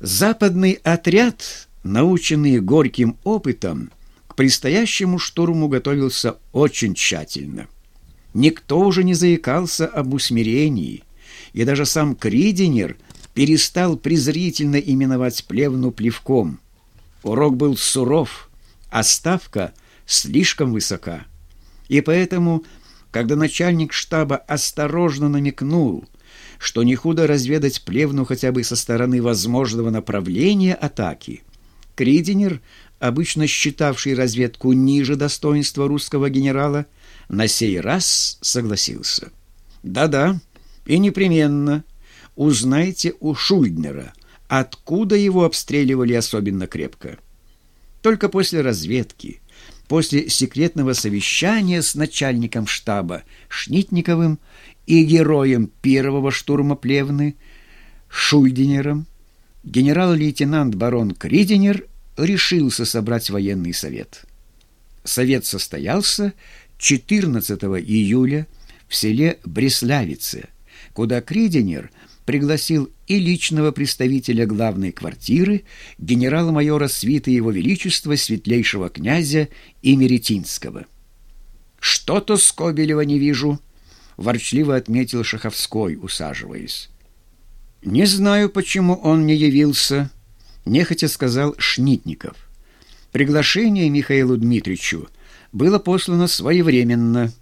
Западный отряд, наученный горьким опытом, к предстоящему штурму готовился очень тщательно. Никто уже не заикался об усмирении, и даже сам Кридинер перестал презрительно именовать плевну плевком. Урок был суров, а ставка слишком высока. И поэтому, когда начальник штаба осторожно намекнул – что не худо разведать плевну хотя бы со стороны возможного направления атаки. Кридинер, обычно считавший разведку ниже достоинства русского генерала, на сей раз согласился. «Да-да, и непременно. Узнайте у Шульднера, откуда его обстреливали особенно крепко. Только после разведки, после секретного совещания с начальником штаба Шнитниковым и героем первого штурма Плевны, Шульдинером, генерал-лейтенант барон Кридинер решился собрать военный совет. Совет состоялся 14 июля в селе Бреславице, куда Кридинер пригласил и личного представителя главной квартиры генерала-майора свиты его величества светлейшего князя Имеретинского. «Что-то Скобелева не вижу», ворчливо отметил Шаховской, усаживаясь. «Не знаю, почему он не явился», — нехотя сказал Шнитников. «Приглашение Михаилу Дмитриевичу было послано своевременно».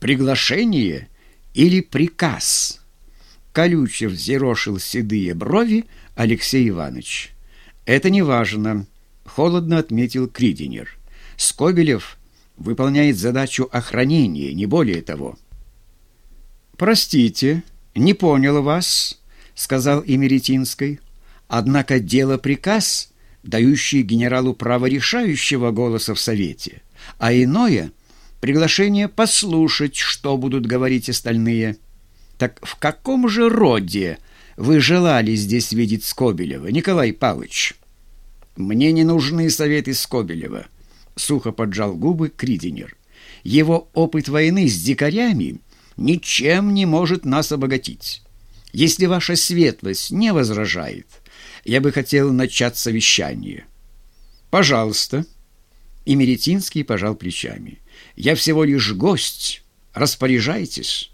«Приглашение или приказ?» Колючев взъерошил седые брови Алексей Иванович. «Это не важно», — холодно отметил Кридинер. «Скобелев выполняет задачу охранения, не более того». «Простите, не понял вас», — сказал Имеретинской. «Однако дело приказ, дающий генералу право решающего голоса в Совете, а иное — приглашение послушать, что будут говорить остальные. Так в каком же роде вы желали здесь видеть Скобелева, Николай Павлович?» «Мне не нужны советы Скобелева», — сухо поджал губы Кридинер. «Его опыт войны с дикарями — ничем не может нас обогатить. Если ваша светлость не возражает, я бы хотел начать совещание. Пожалуйста. И Меретинский пожал плечами. Я всего лишь гость. Распоряжайтесь.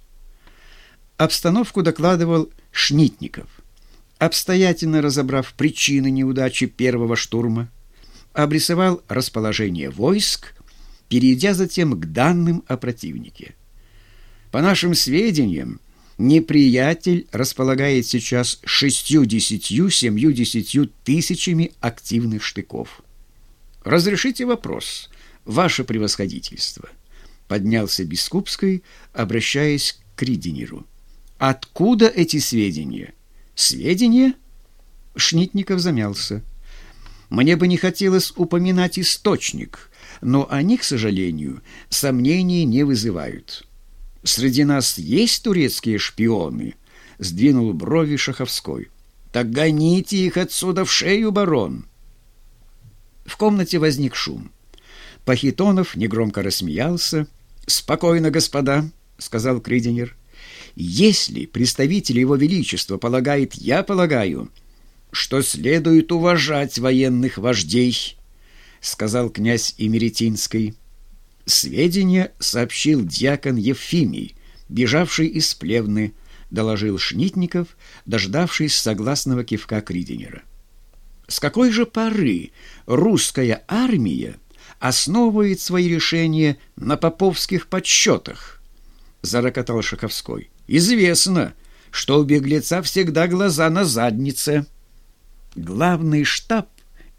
Обстановку докладывал Шнитников. Обстоятельно разобрав причины неудачи первого штурма, обрисовал расположение войск, перейдя затем к данным о противнике. По нашим сведениям, неприятель располагает сейчас шестью-десятью-семью-десятью тысячами активных штыков. «Разрешите вопрос, ваше превосходительство», — поднялся Бескупской, обращаясь к Ридинеру. «Откуда эти сведения?» «Сведения?» Шнитников замялся. «Мне бы не хотелось упоминать источник, но они, к сожалению, сомнений не вызывают». Среди нас есть турецкие шпионы?» — сдвинул брови Шаховской. «Так гоните их отсюда в шею, барон!» В комнате возник шум. Пахитонов негромко рассмеялся. «Спокойно, господа», — сказал Кридинер. «Если представитель его величества полагает, я полагаю, что следует уважать военных вождей», — сказал князь Имеретинский. Сведения сообщил дьякон Евфимий, бежавший из Плевны, доложил Шнитников, дождавшись согласного кивка Кридинера. С какой же поры русская армия основывает свои решения на поповских подсчетах? Зарокотал Шаховской. Известно, что у беглеца всегда глаза на заднице. Главный штаб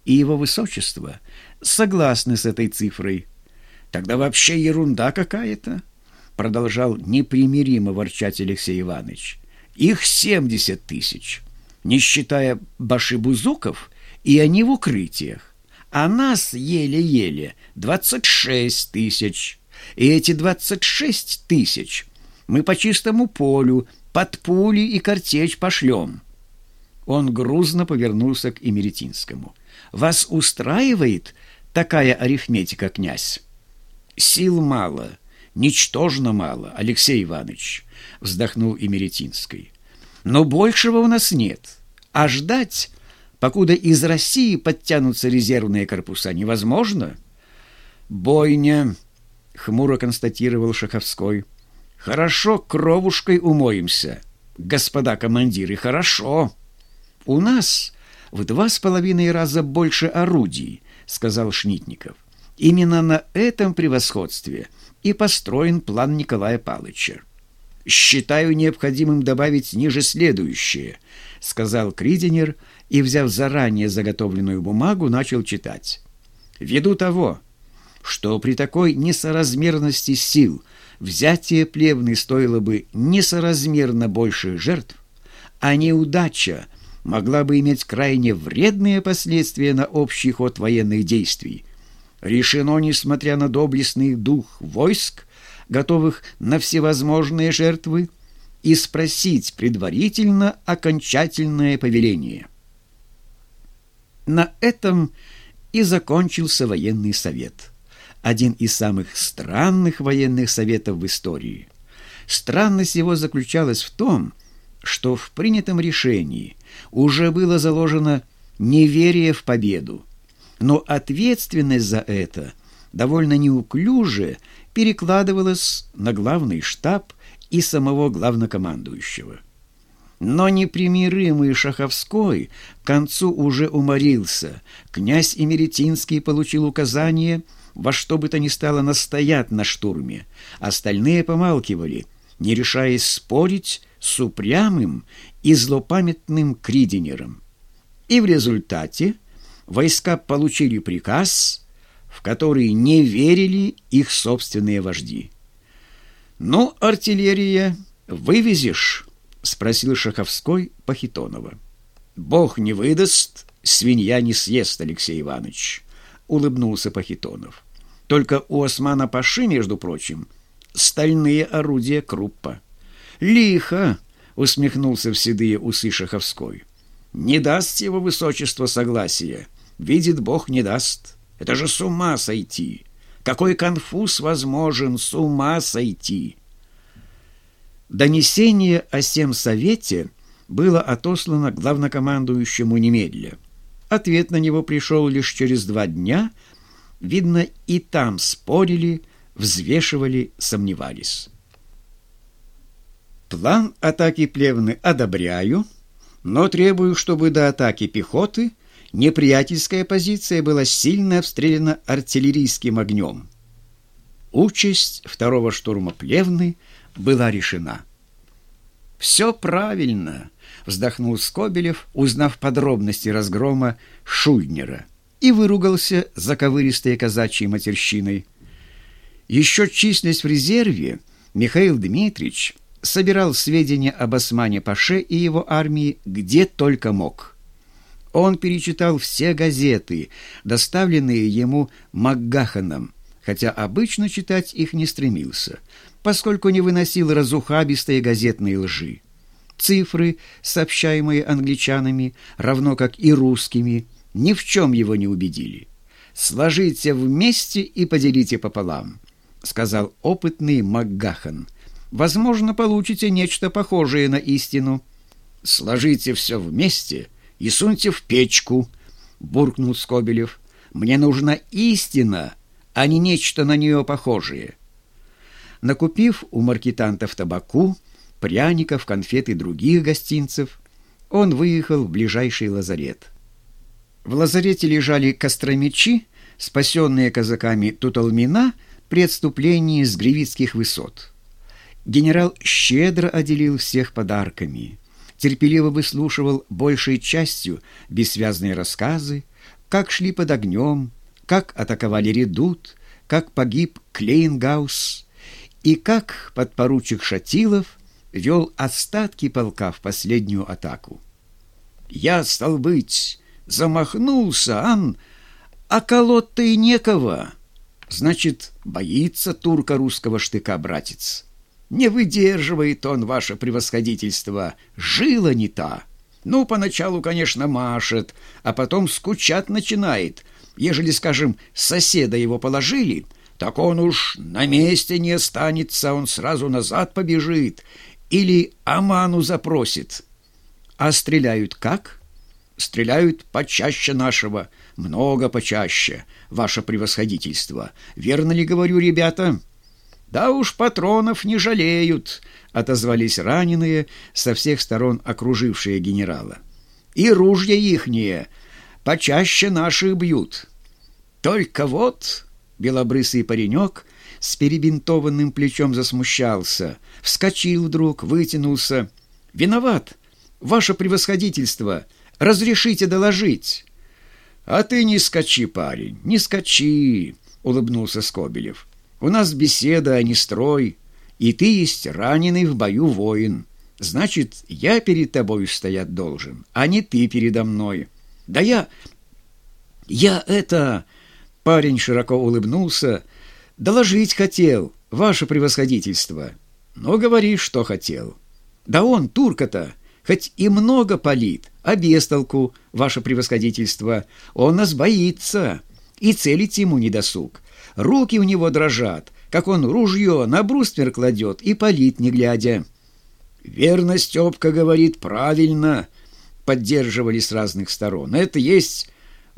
и его высочество согласны с этой цифрой, Тогда вообще ерунда какая-то, продолжал непримиримо ворчать Алексей Иванович. Их семьдесят тысяч, не считая башибузуков, и они в укрытиях. А нас еле-еле двадцать шесть тысяч. И эти двадцать шесть тысяч мы по чистому полю под пули и картечь пошлем. Он грузно повернулся к Имеретинскому. «Вас устраивает такая арифметика, князь?» Сил мало, ничтожно мало, Алексей Иванович, вздохнул Имеретинский. Но большего у нас нет, а ждать покуда из России подтянутся резервные корпуса, невозможно. Бойня, хмуро констатировал Шаховской. Хорошо кровушкой умоемся, господа командиры, хорошо. У нас в два с половиной раза больше орудий, сказал Шнитников. Именно на этом превосходстве и построен план Николая Павловича. «Считаю необходимым добавить ниже следующее», — сказал Кридинер и, взяв заранее заготовленную бумагу, начал читать. «Ввиду того, что при такой несоразмерности сил взятие плевны стоило бы несоразмерно больших жертв, а неудача могла бы иметь крайне вредные последствия на общий ход военных действий, решено, несмотря на доблестный дух войск, готовых на всевозможные жертвы, и спросить предварительно окончательное повеление. На этом и закончился военный совет. Один из самых странных военных советов в истории. Странность его заключалась в том, что в принятом решении уже было заложено неверие в победу, но ответственность за это довольно неуклюже перекладывалась на главный штаб и самого главнокомандующего. Но непримиримый Шаховской к концу уже уморился. Князь Эмеретинский получил указание во что бы то ни стало настоять на штурме. Остальные помалкивали, не решаясь спорить с упрямым и злопамятным Кридинером. И в результате войска получили приказ, в который не верили их собственные вожди. «Ну, артиллерия, вывезешь?» — спросил Шаховской Пахитонова. «Бог не выдаст, свинья не съест, Алексей Иванович», — улыбнулся Пахитонов. «Только у Османа Паши, между прочим, стальные орудия Круппа». «Лихо!» — усмехнулся в седые усы Шаховской. «Не даст его высочество согласия. Видит Бог, не даст. Это же с ума сойти! Какой конфуз возможен с ума сойти!» Донесение о сем совете было отослано главнокомандующему немедля. Ответ на него пришел лишь через два дня. Видно, и там спорили, взвешивали, сомневались. План атаки Плевны одобряю, но требую, чтобы до атаки пехоты неприятельская позиция была сильно обстреляна артиллерийским огнем. Участь второго штурма Плевны была решена. «Все правильно», — вздохнул Скобелев, узнав подробности разгрома Шульнера, и выругался заковыристой казачьей матерщиной. Еще численность в резерве Михаил Дмитриевич собирал сведения об Османе Паше и его армии где только мог. Он перечитал все газеты, доставленные ему Макгаханом, хотя обычно читать их не стремился, поскольку не выносил разухабистой газетной лжи. Цифры, сообщаемые англичанами, равно как и русскими, ни в чем его не убедили. «Сложите вместе и поделите пополам», — сказал опытный Макгахан — возможно, получите нечто похожее на истину. Сложите все вместе и суньте в печку, буркнул Скобелев. Мне нужна истина, а не нечто на нее похожее. Накупив у маркетантов табаку, пряников, конфет и других гостинцев, он выехал в ближайший лазарет. В лазарете лежали костромичи, спасенные казаками Туталмина при отступлении с Гривицких высот. Генерал щедро отделил всех подарками, терпеливо выслушивал большей частью бессвязные рассказы, как шли под огнем, как атаковали редут, как погиб Клейнгаус и как подпоручик Шатилов вел остатки полка в последнюю атаку. «Я, стал быть, замахнулся, ан, а колоть-то и некого. Значит, боится турка русского штыка, братец». Не выдерживает он ваше превосходительство, жила не та. Ну, поначалу, конечно, машет, а потом скучать начинает. Ежели, скажем, соседа его положили, так он уж на месте не останется, он сразу назад побежит или Аману запросит. А стреляют как? стреляют почаще нашего, много почаще, ваше превосходительство. Верно ли говорю, ребята?» «Да уж патронов не жалеют», — отозвались раненые, со всех сторон окружившие генерала. «И ружья ихние почаще наших бьют. Только вот...» — белобрысый паренек с перебинтованным плечом засмущался, вскочил вдруг, вытянулся. «Виноват, ваше превосходительство, разрешите доложить». «А ты не скачи, парень, не скачи», — улыбнулся Скобелев. У нас беседа, а не строй, и ты есть раненый в бою воин. Значит, я перед тобой стоять должен, а не ты передо мной. Да я... Я это... Парень широко улыбнулся. Доложить хотел, ваше превосходительство. Но говори, что хотел. Да он, турка-то, хоть и много палит, а без толку, ваше превосходительство. Он нас боится, и целить ему не досуг. Руки у него дрожат, как он ружье на бруствер кладет и палит, не глядя. «Верно, Степка говорит правильно», — поддерживали с разных сторон. «Это есть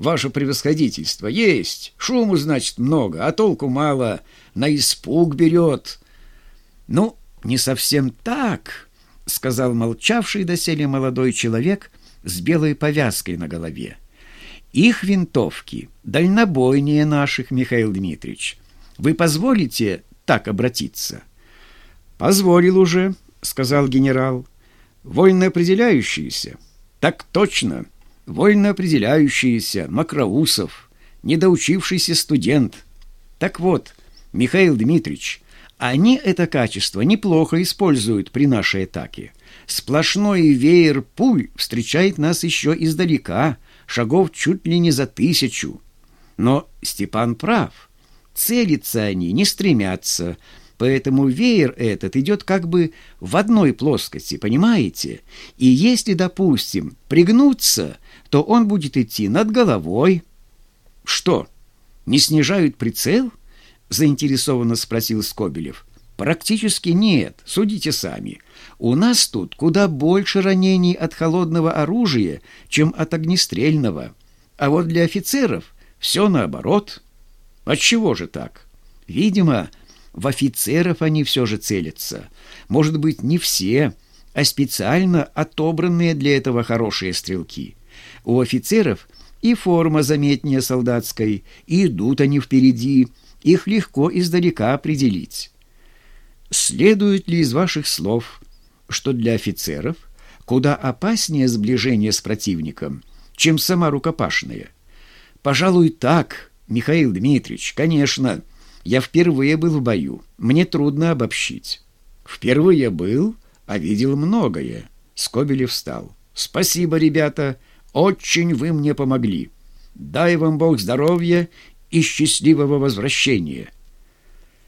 ваше превосходительство, есть. Шуму, значит, много, а толку мало, на испуг берет». «Ну, не совсем так», — сказал молчавший доселе молодой человек с белой повязкой на голове. Их винтовки дальнобойнее наших, Михаил Дмитриевич. Вы позволите так обратиться? Позволил уже, сказал генерал. Вольно определяющиеся. Так точно. Вольно определяющиеся. Макроусов. Недоучившийся студент. Так вот, Михаил Дмитриевич, они это качество неплохо используют при нашей атаке. Сплошной веер пуль встречает нас еще издалека – шагов чуть ли не за тысячу. Но Степан прав. Целиться они не стремятся, поэтому веер этот идет как бы в одной плоскости, понимаете? И если, допустим, пригнуться, то он будет идти над головой. Что, не снижают прицел? Заинтересованно спросил Скобелев. Практически нет, судите сами. У нас тут куда больше ранений от холодного оружия, чем от огнестрельного. А вот для офицеров все наоборот. Отчего же так? Видимо, в офицеров они все же целятся. Может быть, не все, а специально отобранные для этого хорошие стрелки. У офицеров и форма заметнее солдатской, и идут они впереди, их легко издалека определить. Следует ли из ваших слов, что для офицеров куда опаснее сближение с противником, чем сама рукопашная? Пожалуй, так, Михаил Дмитриевич, конечно. Я впервые был в бою. Мне трудно обобщить. Впервые был, а видел многое. Скобелев встал. Спасибо, ребята, очень вы мне помогли. Дай вам Бог здоровья и счастливого возвращения.